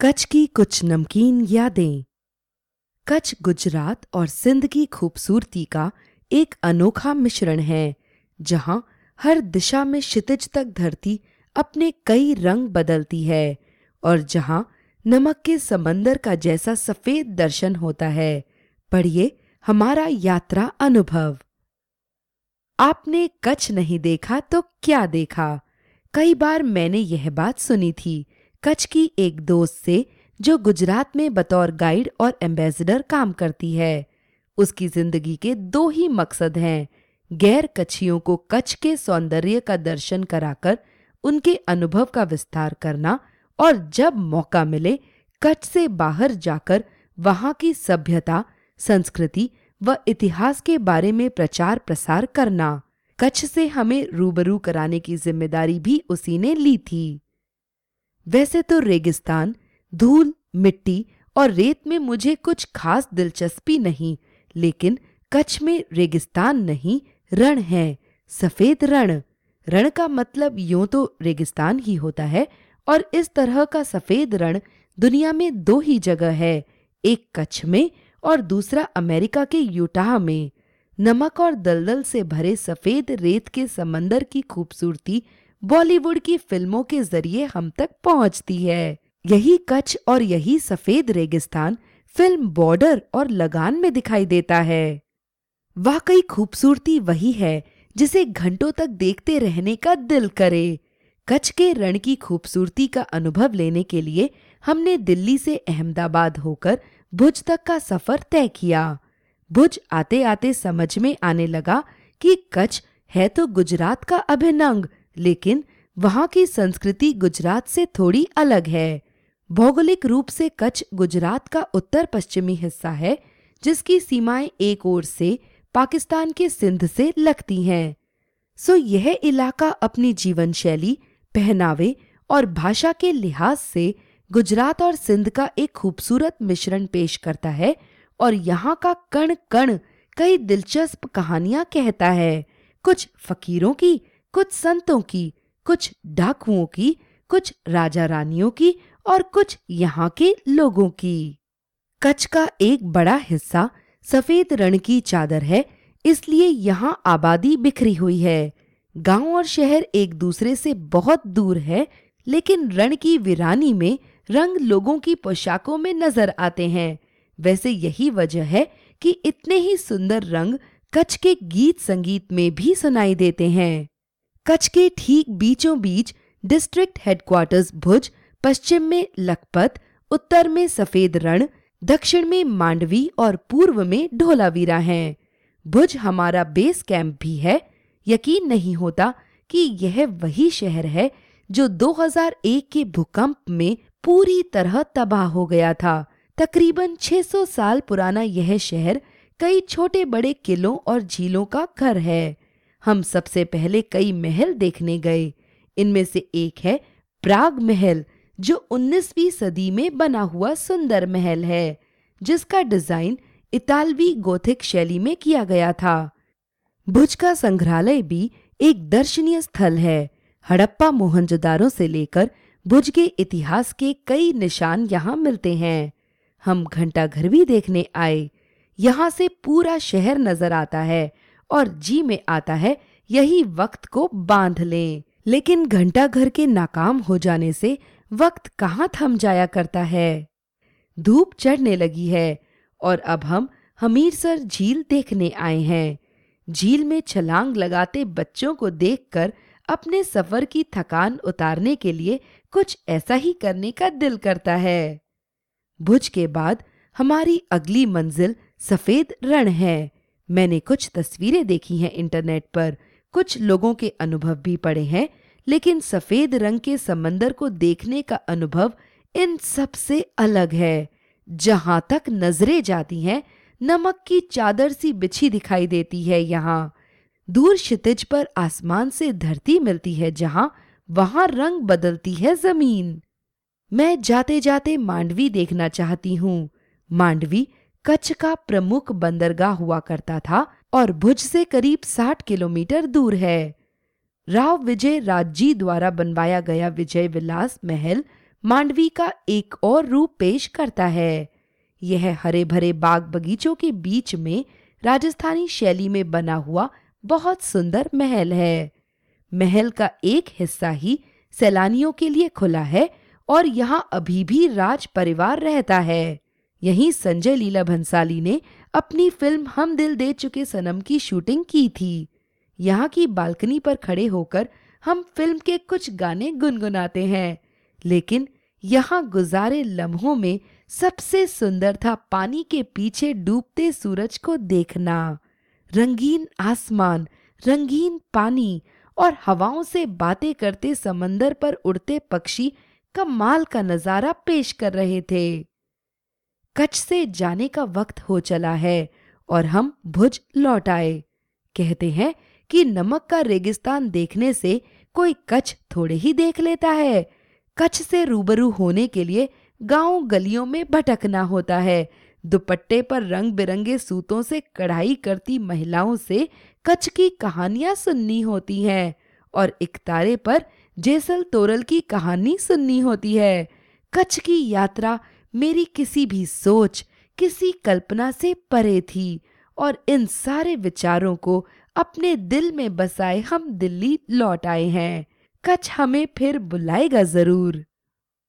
कच्छ की कुछ नमकीन यादें। कच्छ गुजरात और सिंध की खूबसूरती का एक अनोखा मिश्रण है, जहाँ हर दिशा में क्षितिज तक धरती अपने कई रंग बदलती है और जहाँ नमक के समंदर का जैसा सफ़ेद दर्शन होता है। पढ़िए हमारा यात्रा अनुभव। आपने कच्छ नहीं देखा तो क्या देखा? कई बार मैंने यह बात सुनी थी कच्छ की एक दोस्त से, जो गुजरात में बतौर गाइड और एम्बेसडर काम करती है। उसकी ज़िंदगी के दो ही मकसद हैं, गैर कच्छियों को कच्छ के सौंदर्य का दर्शन कराकर उनके अनुभव का विस्तार करना और जब मौका मिले, कच्छ से बाहर जाकर वहाँ की सभ्यता, संस्कृति व इतिहास के बारे में प्रचार प्रसार करना। कच्छ से हमें रूबरू कराने की ज़िम्मेदारी भी उसी ने ली थी। वैसे तो रेगिस्तान, धूल, मिट्टी और रेत में मुझे कुछ खास दिलचस्पी नहीं, लेकिन कच्छ में रेगिस्तान नहीं, रण है, सफ़ेद रण। रण का मतलब यूँ तो रेगिस्तान ही होता है और इस तरह का सफ़ेद रण दुनिया में दो ही जगह है, एक कच्छ में और दूसरा अमेरिका के यूटाह में। नमक और दलदल से भरे सफ़ेद रेत के समंदर की खूबसूरती बॉलीवुड की फ़िल्मों के ज़रिए हम तक पहुँचती है। यही कच्छ और यही सफ़ेद रेगिस्तान फ़िल्म बॉर्डर और लगान में दिखाई देता है। वाकई खूबसूरती वही है जिसे घंटों तक देखते रहने का दिल करे। कच्छ के रण की खूबसूरती का अनुभव लेने के लिए हमने दिल्ली से अहमदाबाद होकर भुज तक का सफ़र तय किया। भुज आते आते समझ में आने लगा कि कच्छ है तो गुजरात का अभिन्न अंग लेकिन वहाँ की संस्कृति गुजरात से थोड़ी अलग है। भौगोलिक रूप से कच्छ गुजरात का उत्तर पश्चिमी हिस्सा है, जिसकी सीमाएँ एक ओर से पाकिस्तान के सिंध से लगती हैं। सो यह इलाका अपनी जीवन शैली पहनावे और भाषा के लिहाज से गुजरात और सिंध का एक खूबसूरत मिश्रण पेश करता है और यहाँ का कण कण कई दिलचस्प कहानियाँ कहता है। कुछ फकीरों की कुछ संतों की, कुछ डाकुओं की, कुछ राजा रानियों की और कुछ यहाँ के लोगों की। कच्छ का एक बड़ा हिस्सा सफ़ेद रण की चादर है, इसलिए यहाँ आबादी बिखरी हुई है। गाँव और शहर एक दूसरे से बहुत दूर है, लेकिन रण की वीरानी में रंग लोगों की पोशाकों में नज़र आते हैं। वैसे यही वजह है कि इतने ही सुंदर रंग कच्छ के गीत संगीत में भी सुनाई देते हैं। कच्छ के ठीक बीचों बीच डिस्ट्रिक्ट हेडक्वार्टर्स भुज, पश्चिम में लखपत, उत्तर में सफ़ेद रण, दक्षिण में मांडवी और पूर्व में ढोलावीरा हैं। भुज हमारा बेस कैंप भी है। यकीन नहीं होता कि यह वही शहर है जो 2001 के भूकंप में पूरी तरह तबाह हो गया था। तकरीबन 600 साल पुराना यह शहर कई छोटे बड़े किलों और झीलों का घर है। हम सबसे पहले कई महल देखने गए। इनमें से एक है प्राग महल, जो 19वीं सदी में बना हुआ सुंदर महल है, जिसका डिज़ाइन इतालवी गोथिक शैली में किया गया था। भुज का संग्रहालय भी एक दर्शनीय स्थल है। हड़प्पा मोहनजोदारों से लेकर भुज के इतिहास के कई निशान यहाँ मिलते हैं। हम घंटा घर भी देखने आए। यहाँ से पूरा शहर नज़र आता है। और जी में आता है, यही वक्त को बाँध लें। लेकिन घंटा घर के नाकाम हो जाने से वक्त कहाँ थम जाया करता है? धूप चढ़ने लगी है और अब हम हमीरसर झील देखने आए हैं। झील में छलांग लगाते बच्चों को देखकर अपने सफ़र की थकान उतारने के लिए कुछ ऐसा ही करने का दिल करता है। भुज के बाद हमारी अगली मंजिल सफ़ेद रण है। मैंने कुछ तस्वीरें देखी हैं इंटरनेट पर। कुछ लोगों के अनुभव भी पढ़े हैं, लेकिन सफ़ेद रंग के समंदर को देखने का अनुभव इन सबसे अलग है। जहाँ तक नज़रें जाती हैं, नमक की चादर सी बिछी दिखाई देती है यहाँ। दूर क्षितिज पर आसमान से धरती मिलती है जहाँ वहाँ रंग बदलती है ज़मीन। मैं जाते जाते मांडवी देखना चाहती हूँ। मांडवी कच्छ का प्रमुख बंदरगाह हुआ करता था और भुज से करीब साठ किलोमीटर दूर है। राव विजय राज़ी द्वारा बनवाया गया विजय विलास महल मांडवी का एक और रूप पेश करता है। यह हरे भरे बाग बगीचों के बीच में राजस्थानी शैली में बना हुआ बहुत सुंदर महल है। महल का एक हिस्सा ही सैलानियों के लिए खुला है और यहाँ अभी भी राज परिवार रहता है। यहीं संजय लीला भंसाली ने अपनी फ़िल्म हम दिल दे चुके सनम की शूटिंग की थी। यहाँ की बालकनी पर खड़े होकर हम फ़िल्म के कुछ गाने गुनगुनाते हैं, लेकिन यहाँ गुजारे लम्हों में सबसे सुंदर था पानी के पीछे डूबते सूरज को देखना। रंगीन आसमान, रंगीन पानी और हवाओं से बातें करते समंदर पर उड़ते पक्षी कमाल का नज़ारा पेश कर रहे थे। कच्छ से जाने का वक्त हो चला है और हम भुज लौट आए। कहते हैं कि नमक का रेगिस्तान देखने से कोई कच्छ थोड़े ही देख लेता है। कच्छ से रूबरू होने के लिए गाँव गलियों में भटकना होता है। दुपट्टे पर रंग बिरंगे सूतों से कढ़ाई करती महिलाओं से कच्छ की कहानियाँ सुननी होती हैं और इकतारे पर जेसल तोरल की कहानी सुननी होती है। कच्छ की यात्रा मेरी किसी भी सोच, किसी कल्पना से परे थी और इन सारे विचारों को अपने दिल में बसाए हम दिल्ली लौट आए हैं। कच्छ हमें फिर बुलाएगा ज़रूर।